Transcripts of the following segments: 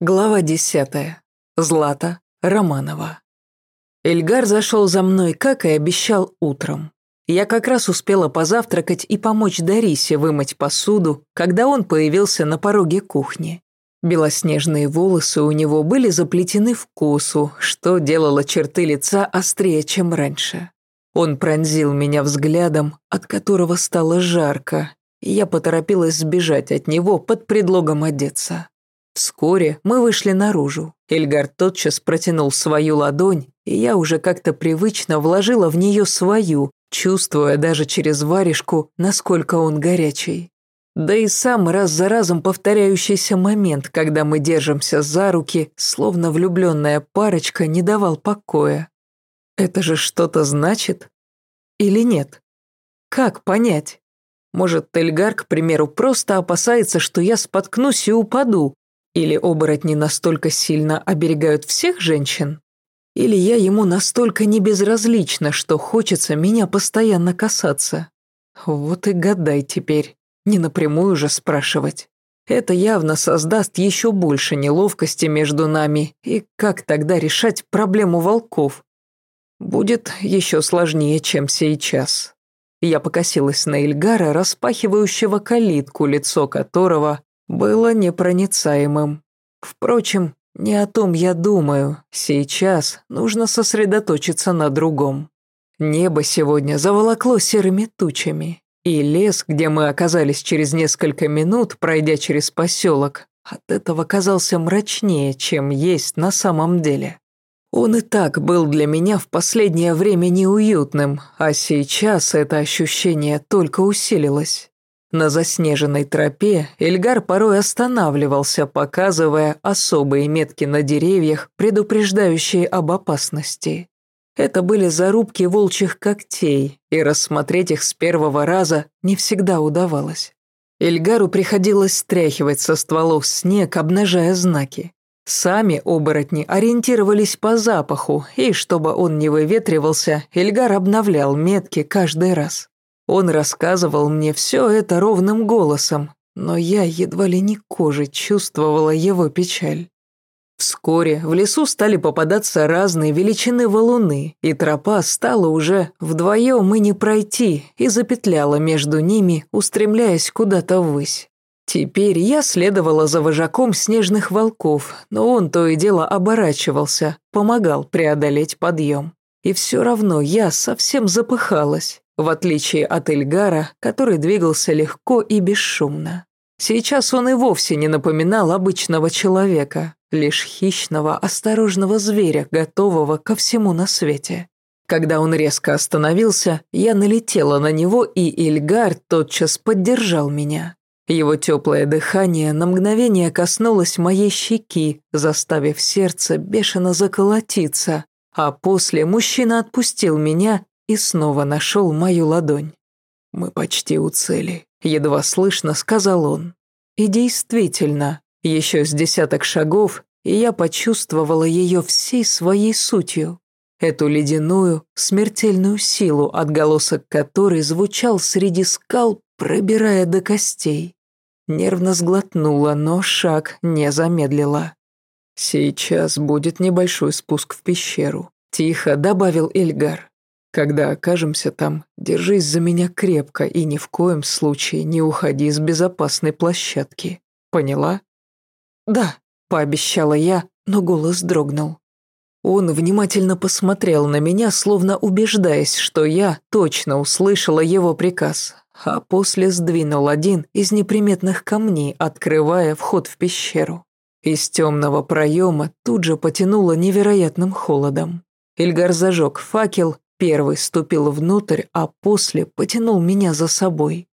Глава десятая. Злата Романова. Эльгар зашел за мной, как и обещал утром. Я как раз успела позавтракать и помочь Дарисе вымыть посуду, когда он появился на пороге кухни. Белоснежные волосы у него были заплетены в косу, что делало черты лица острее, чем раньше. Он пронзил меня взглядом, от которого стало жарко, и я поторопилась сбежать от него под предлогом одеться. Вскоре мы вышли наружу. Эльгар тотчас протянул свою ладонь, и я уже как-то привычно вложила в нее свою, чувствуя даже через варежку, насколько он горячий. Да и сам раз за разом повторяющийся момент, когда мы держимся за руки, словно влюбленная парочка, не давал покоя. Это же что-то значит? Или нет? Как понять? Может, Эльгар, к примеру, просто опасается, что я споткнусь и упаду, или оборотни настолько сильно оберегают всех женщин? Или я ему настолько небезразлична, что хочется меня постоянно касаться? Вот и гадай теперь, не напрямую же спрашивать. Это явно создаст еще больше неловкости между нами, и как тогда решать проблему волков? Будет еще сложнее, чем сейчас. Я покосилась на Ильгара, распахивающего калитку, лицо которого было непроницаемым. Впрочем, не о том я думаю. Сейчас нужно сосредоточиться на другом. Небо сегодня заволокло серыми тучами, и лес, где мы оказались через несколько минут, пройдя через поселок, от этого казался мрачнее, чем есть на самом деле. Он и так был для меня в последнее время неуютным, а сейчас это ощущение только усилилось. На заснеженной тропе Эльгар порой останавливался, показывая особые метки на деревьях, предупреждающие об опасности. Это были зарубки волчьих когтей, и рассмотреть их с первого раза не всегда удавалось. Эльгару приходилось стряхивать со стволов снег, обнажая знаки. Сами оборотни ориентировались по запаху, и чтобы он не выветривался, Эльгар обновлял метки каждый раз. Он рассказывал мне все это ровным голосом, но я едва ли не кожей чувствовала его печаль. Вскоре в лесу стали попадаться разные величины валуны, и тропа стала уже вдвоем и не пройти, и запетляла между ними, устремляясь куда-то ввысь. Теперь я следовала за вожаком снежных волков, но он то и дело оборачивался, помогал преодолеть подъем. И все равно я совсем запыхалась, в отличие от Эльгара, который двигался легко и бесшумно. Сейчас он и вовсе не напоминал обычного человека, лишь хищного, осторожного зверя, готового ко всему на свете. Когда он резко остановился, я налетела на него, и Ильгар тотчас поддержал меня. Его теплое дыхание на мгновение коснулось моей щеки, заставив сердце бешено заколотиться, а после мужчина отпустил меня и снова нашел мою ладонь. «Мы почти у цели», — едва слышно сказал он. И действительно, еще с десяток шагов, и я почувствовала ее всей своей сутью. Эту ледяную, смертельную силу, отголосок которой звучал среди скал, пробирая до костей. Нервно сглотнула, но шаг не замедлила. «Сейчас будет небольшой спуск в пещеру», — тихо добавил Эльгар. Когда окажемся там, держись за меня крепко и ни в коем случае не уходи с безопасной площадки. Поняла? Да, пообещала я, но голос дрогнул. Он внимательно посмотрел на меня, словно убеждаясь, что я точно услышала его приказ, а после сдвинул один из неприметных камней, открывая вход в пещеру. Из темного проема тут же потянуло невероятным холодом. Эльгар зажег факел Первый ступил внутрь, а после потянул меня за собой.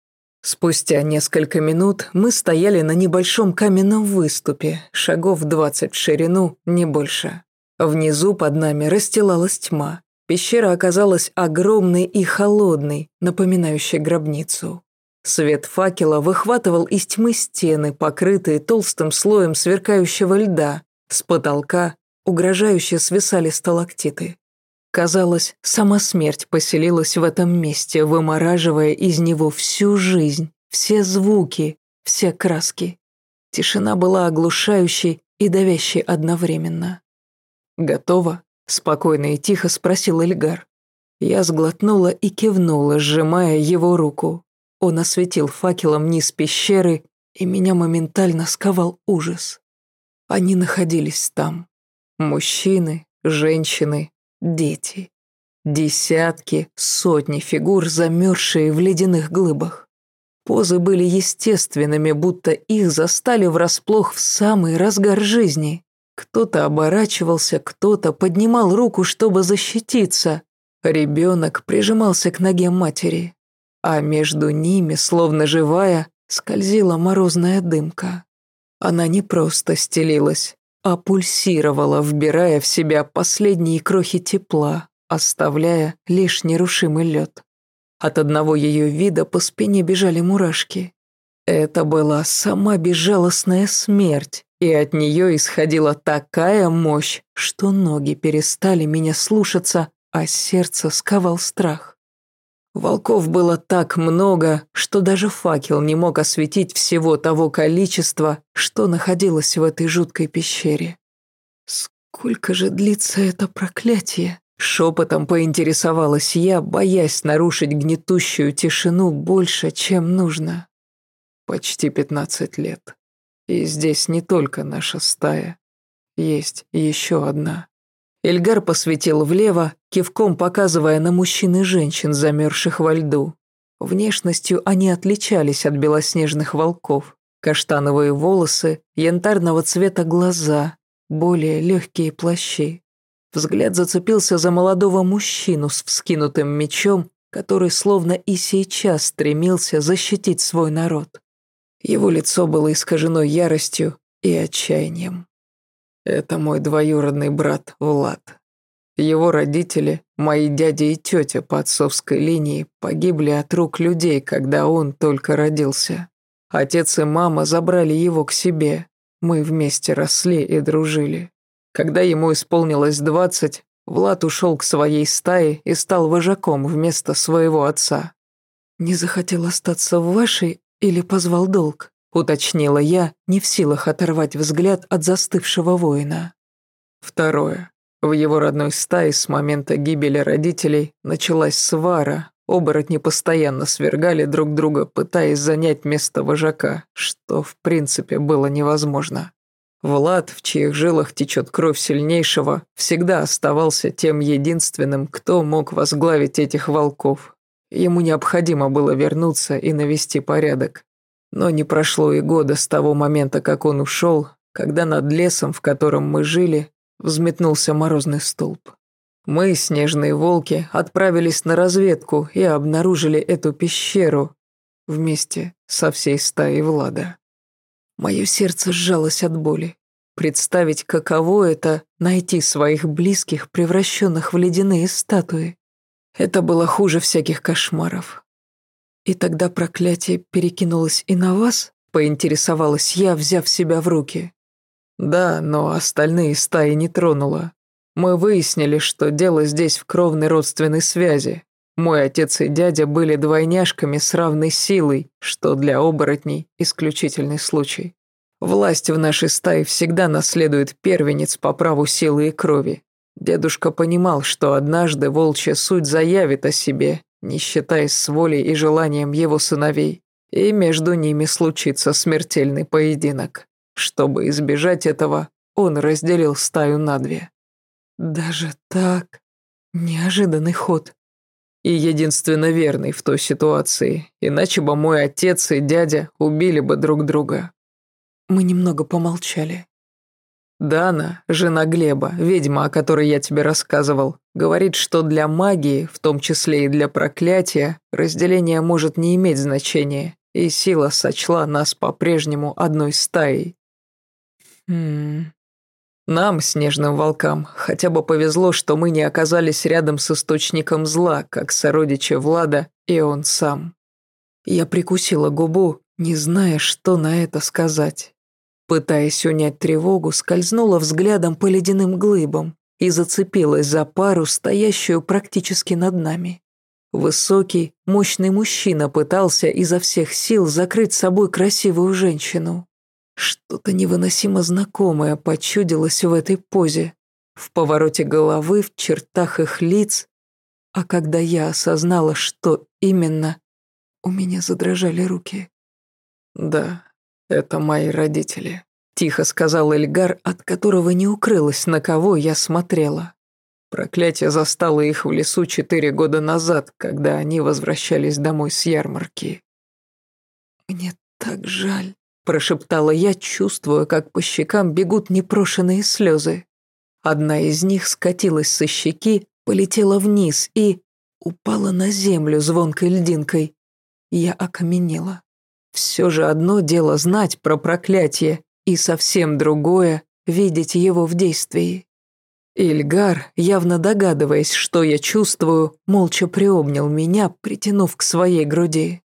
Спустя несколько минут мы стояли на небольшом каменном выступе, шагов двадцать в ширину, не больше. Внизу под нами расстилалась тьма. Пещера оказалась огромной и холодной, напоминающей гробницу. Свет факела выхватывал из тьмы стены, покрытые толстым слоем сверкающего льда. С потолка угрожающе свисали сталактиты. Казалось, сама смерть поселилась в этом месте, вымораживая из него всю жизнь, все звуки, все краски. Тишина была оглушающей, и давящий одновременно. «Готово?» – спокойно и тихо спросил Эльгар. Я сглотнула и кивнула, сжимая его руку. Он осветил факелом низ пещеры, и меня моментально сковал ужас. Они находились там. Мужчины, женщины, дети. Десятки, сотни фигур, замерзшие в ледяных глыбах. Позы были естественными, будто их застали врасплох в самый разгар жизни. Кто-то оборачивался, кто-то поднимал руку, чтобы защититься. Ребенок прижимался к ноге матери, а между ними, словно живая, скользила морозная дымка. Она не просто стелилась, а пульсировала, вбирая в себя последние крохи тепла, оставляя лишь нерушимый лед. От одного ее вида по спине бежали мурашки. Это была сама безжалостная смерть, и от нее исходила такая мощь, что ноги перестали меня слушаться, а сердце сковал страх. Волков было так много, что даже факел не мог осветить всего того количества, что находилось в этой жуткой пещере. «Сколько же длится это проклятие?» Шепотом поинтересовалась я, боясь нарушить гнетущую тишину больше, чем нужно. Почти пятнадцать лет. И здесь не только наша стая. Есть еще одна. Эльгар посветил влево, кивком показывая на мужчин и женщин, замерзших во льду. Внешностью они отличались от белоснежных волков. Каштановые волосы, янтарного цвета глаза, более легкие плащи. Взгляд зацепился за молодого мужчину с вскинутым мечом, который словно и сейчас стремился защитить свой народ. Его лицо было искажено яростью и отчаянием. Это мой двоюродный брат Влад. Его родители, мои дядя и тетя по отцовской линии, погибли от рук людей, когда он только родился. Отец и мама забрали его к себе. Мы вместе росли и дружили. Когда ему исполнилось двадцать, Влад ушел к своей стае и стал вожаком вместо своего отца. «Не захотел остаться в вашей или позвал долг?» – уточнила я, не в силах оторвать взгляд от застывшего воина. Второе. В его родной стае с момента гибели родителей началась свара. Оборотни постоянно свергали друг друга, пытаясь занять место вожака, что в принципе было невозможно. Влад, в чьих жилах течет кровь сильнейшего, всегда оставался тем единственным, кто мог возглавить этих волков. Ему необходимо было вернуться и навести порядок. Но не прошло и года с того момента, как он ушел, когда над лесом, в котором мы жили, взметнулся морозный столб. Мы, снежные волки, отправились на разведку и обнаружили эту пещеру вместе со всей стаей Влада. Мое сердце сжалось от боли. Представить, каково это — найти своих близких, превращенных в ледяные статуи. Это было хуже всяких кошмаров. И тогда проклятие перекинулось и на вас, поинтересовалась я, взяв себя в руки. Да, но остальные стаи не тронуло. Мы выяснили, что дело здесь в кровной родственной связи. Мой отец и дядя были двойняшками с равной силой, что для оборотней исключительный случай. Власть в нашей стае всегда наследует первенец по праву силы и крови. Дедушка понимал, что однажды волчья суть заявит о себе, не считаясь с волей и желанием его сыновей, и между ними случится смертельный поединок. Чтобы избежать этого, он разделил стаю на две. Даже так? Неожиданный ход и единственно верный в той ситуации, иначе бы мой отец и дядя убили бы друг друга. Мы немного помолчали. Дана, жена Глеба, ведьма, о которой я тебе рассказывал, говорит, что для магии, в том числе и для проклятия, разделение может не иметь значения, и сила сочла нас по-прежнему одной стаей. Хм, нам, снежным волкам, хотя бы повезло, что мы не оказались рядом с источником зла, как сородичи Влада и он сам. Я прикусила губу, не зная, что на это сказать. Пытаясь унять тревогу, скользнула взглядом по ледяным глыбам и зацепилась за пару, стоящую практически над нами. Высокий, мощный мужчина пытался изо всех сил закрыть собой красивую женщину. Что-то невыносимо знакомое почудилось в этой позе, в повороте головы, в чертах их лиц. А когда я осознала, что именно, у меня задрожали руки. «Да, это мои родители», — тихо сказал Эльгар, от которого не укрылось, на кого я смотрела. Проклятие застало их в лесу четыре года назад, когда они возвращались домой с ярмарки. «Мне так жаль», прошептала я, чувствуя, как по щекам бегут непрошенные слезы. Одна из них скатилась со щеки, полетела вниз и упала на землю звонкой льдинкой. Я окаменела. Все же одно дело знать про проклятие, и совсем другое — видеть его в действии. Ильгар, явно догадываясь, что я чувствую, молча приобнял меня, притянув к своей груди.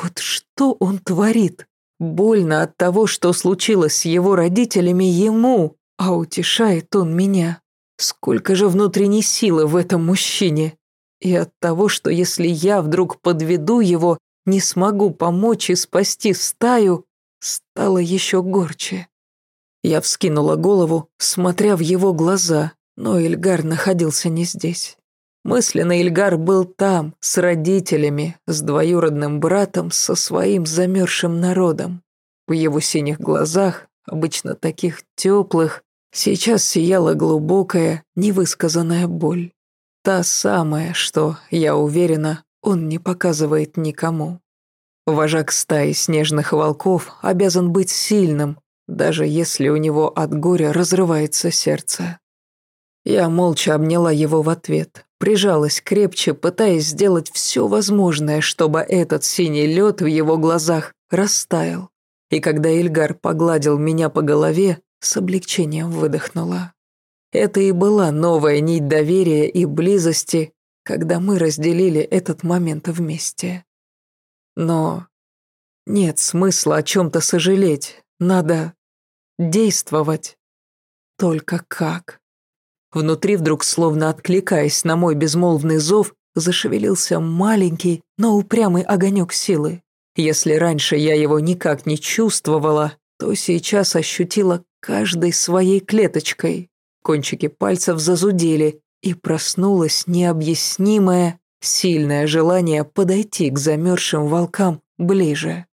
Вот что он творит? Больно от того, что случилось с его родителями ему, а утешает он меня. Сколько же внутренней силы в этом мужчине. И от того, что если я вдруг подведу его, не смогу помочь и спасти стаю, стало еще горче. Я вскинула голову, смотря в его глаза, но Ильгар находился не здесь. Мысленно Ильгар был там, с родителями, с двоюродным братом, со своим замерзшим народом. В его синих глазах, обычно таких теплых, сейчас сияла глубокая, невысказанная боль. Та самая, что, я уверена, он не показывает никому. Вожак стаи снежных волков обязан быть сильным, даже если у него от горя разрывается сердце. Я молча обняла его в ответ, прижалась крепче, пытаясь сделать все возможное, чтобы этот синий лед в его глазах растаял. И когда Ильгар погладил меня по голове, с облегчением выдохнула. Это и была новая нить доверия и близости, когда мы разделили этот момент вместе. Но нет смысла о чем-то сожалеть, надо действовать. Только как? Внутри вдруг, словно откликаясь на мой безмолвный зов, зашевелился маленький, но упрямый огонек силы. Если раньше я его никак не чувствовала, то сейчас ощутила каждой своей клеточкой. Кончики пальцев зазудели, и проснулось необъяснимое, сильное желание подойти к замерзшим волкам ближе.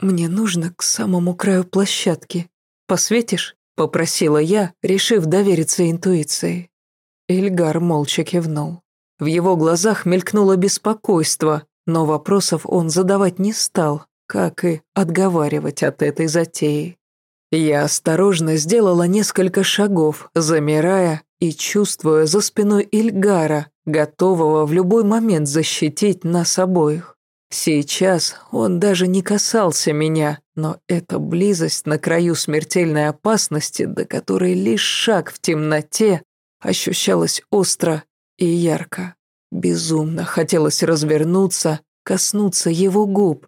«Мне нужно к самому краю площадки. Посветишь?» Попросила я, решив довериться интуиции. Эльгар молча кивнул. В его глазах мелькнуло беспокойство, но вопросов он задавать не стал, как и отговаривать от этой затеи. Я осторожно сделала несколько шагов, замирая и чувствуя за спиной Ильгара, готового в любой момент защитить нас обоих. Сейчас он даже не касался меня, но эта близость на краю смертельной опасности, до которой лишь шаг в темноте, ощущалась остро и ярко. Безумно хотелось развернуться, коснуться его губ,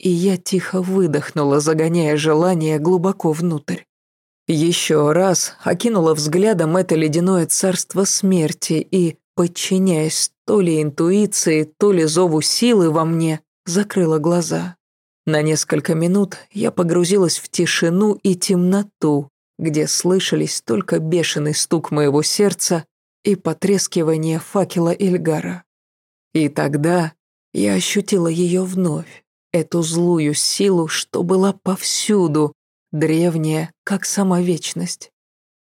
и я тихо выдохнула, загоняя желание глубоко внутрь. Еще раз окинула взглядом это ледяное царство смерти и, подчиняясь то ли интуиции, то ли зову силы во мне, закрыла глаза. На несколько минут я погрузилась в тишину и темноту, где слышались только бешеный стук моего сердца и потрескивание факела Эльгара. И тогда я ощутила ее вновь, эту злую силу, что была повсюду, древняя, как сама вечность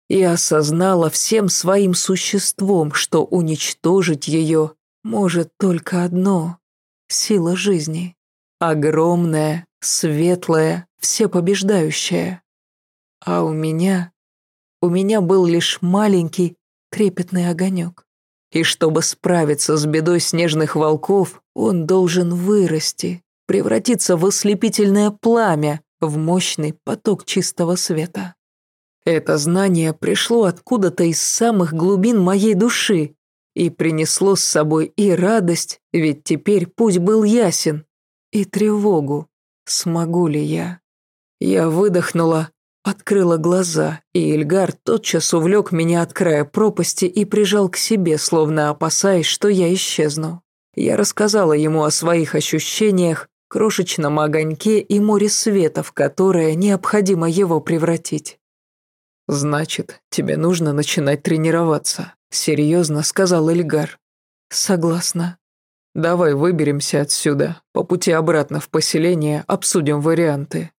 и осознала всем своим существом, что уничтожить ее может только одно — сила жизни. Огромная, светлая, всепобеждающая. А у меня... У меня был лишь маленький, трепетный огонек. И чтобы справиться с бедой снежных волков, он должен вырасти, превратиться в ослепительное пламя, в мощный поток чистого света. Это знание пришло откуда-то из самых глубин моей души и принесло с собой и радость, ведь теперь путь был ясен, и тревогу. Смогу ли я? Я выдохнула, открыла глаза, и Ильгар тотчас увлек меня от края пропасти и прижал к себе, словно опасаясь, что я исчезну. Я рассказала ему о своих ощущениях, крошечном огоньке и море света, в которое необходимо его превратить. «Значит, тебе нужно начинать тренироваться», — серьезно сказал Эльгар. «Согласна». «Давай выберемся отсюда. По пути обратно в поселение обсудим варианты».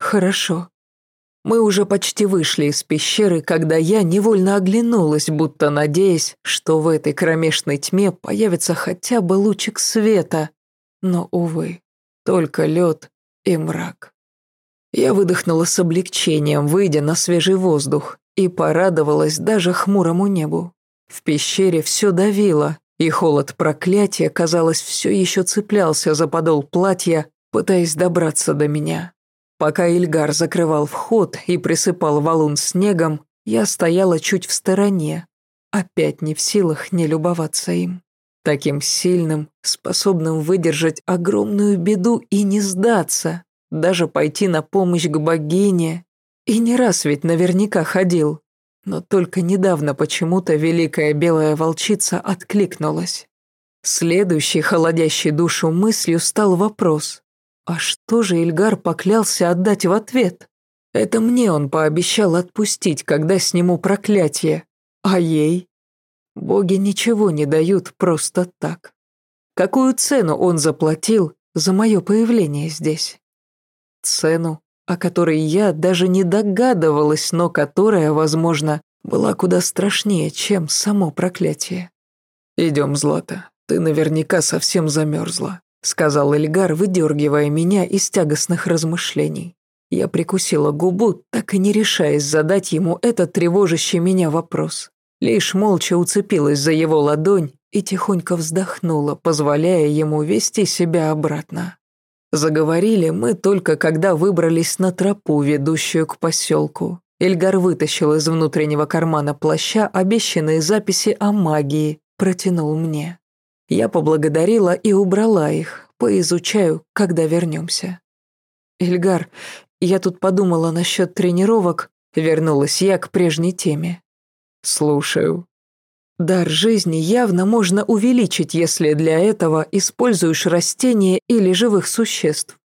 «Хорошо». Мы уже почти вышли из пещеры, когда я невольно оглянулась, будто надеясь, что в этой кромешной тьме появится хотя бы лучик света. Но, увы, только лед и мрак. Я выдохнула с облегчением, выйдя на свежий воздух, и порадовалась даже хмурому небу. В пещере все давило, и холод проклятия, казалось, все еще цеплялся за подол платья, пытаясь добраться до меня. Пока Ильгар закрывал вход и присыпал валун снегом, я стояла чуть в стороне, опять не в силах не любоваться им. Таким сильным, способным выдержать огромную беду и не сдаться, даже пойти на помощь к богине. И не раз ведь наверняка ходил. Но только недавно почему-то великая белая волчица откликнулась. Следующей холодящей душу мыслью стал вопрос, а что же Ильгар поклялся отдать в ответ? Это мне он пообещал отпустить, когда сниму проклятие. А ей? Боги ничего не дают просто так. Какую цену он заплатил за мое появление здесь? Цену, о которой я даже не догадывалась, но которая, возможно, была куда страшнее, чем само проклятие. «Идем, Злата, ты наверняка совсем замерзла», сказал Эльгар, выдергивая меня из тягостных размышлений. Я прикусила губу, так и не решаясь задать ему этот тревожащий меня вопрос. Лишь молча уцепилась за его ладонь и тихонько вздохнула, позволяя ему вести себя обратно. Заговорили мы только когда выбрались на тропу, ведущую к поселку. Эльгар вытащил из внутреннего кармана плаща обещанные записи о магии, протянул мне. Я поблагодарила и убрала их, поизучаю, когда вернемся. Ильгар, я тут подумала насчет тренировок, вернулась я к прежней теме. Слушаю. Дар жизни явно можно увеличить, если для этого используешь растения или живых существ.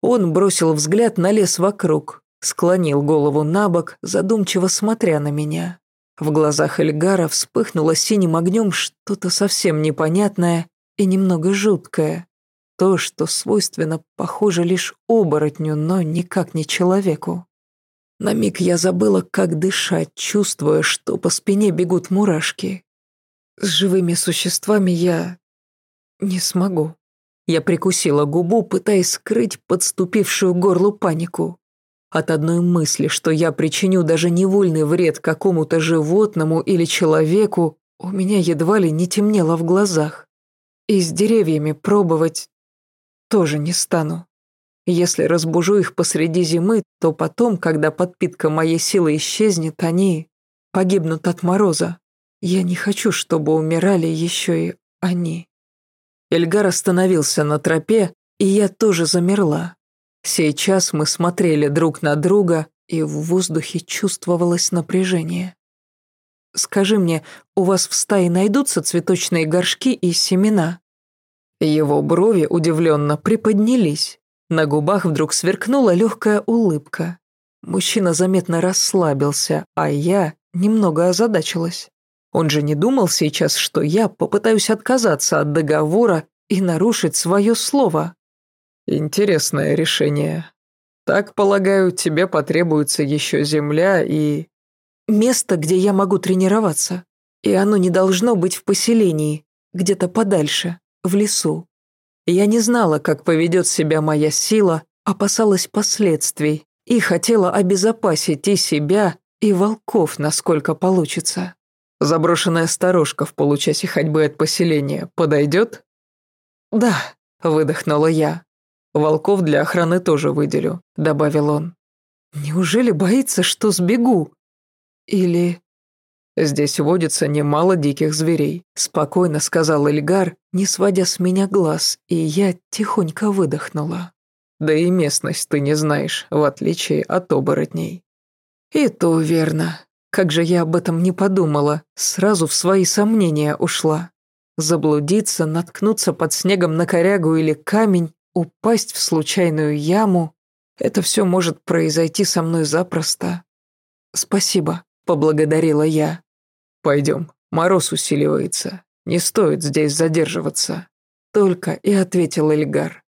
Он бросил взгляд на лес вокруг, склонил голову на бок, задумчиво смотря на меня. В глазах Эльгара вспыхнуло синим огнем что-то совсем непонятное и немного жуткое. То, что свойственно, похоже лишь оборотню, но никак не человеку. На миг я забыла, как дышать, чувствуя, что по спине бегут мурашки. С живыми существами я не смогу. Я прикусила губу, пытаясь скрыть подступившую горлу панику. От одной мысли, что я причиню даже невольный вред какому-то животному или человеку, у меня едва ли не темнело в глазах. И с деревьями пробовать тоже не стану. Если разбужу их посреди зимы, то потом, когда подпитка моей силы исчезнет, они погибнут от мороза. Я не хочу, чтобы умирали еще и они. Эльгар остановился на тропе, и я тоже замерла. Сейчас мы смотрели друг на друга, и в воздухе чувствовалось напряжение. «Скажи мне, у вас в стае найдутся цветочные горшки и семена?» Его брови удивленно приподнялись. На губах вдруг сверкнула легкая улыбка. Мужчина заметно расслабился, а я немного озадачилась. Он же не думал сейчас, что я попытаюсь отказаться от договора и нарушить свое слово. Интересное решение. Так, полагаю, тебе потребуется еще земля и... Место, где я могу тренироваться. И оно не должно быть в поселении, где-то подальше, в лесу. Я не знала, как поведет себя моя сила, опасалась последствий и хотела обезопасить и себя, и волков, насколько получится. Заброшенная сторожка в получасе ходьбы от поселения подойдет? Да, выдохнула я. Волков для охраны тоже выделю», — добавил он. «Неужели боится, что сбегу? Или...» «Здесь водится немало диких зверей», — спокойно сказал Эльгар, не сводя с меня глаз, и я тихонько выдохнула. «Да и местность ты не знаешь, в отличие от оборотней». «И то верно. Как же я об этом не подумала, сразу в свои сомнения ушла. Заблудиться, наткнуться под снегом на корягу или камень упасть в случайную яму. Это все может произойти со мной запросто. Спасибо, поблагодарила я. Пойдем, мороз усиливается. Не стоит здесь задерживаться. Только и ответил Эльгар.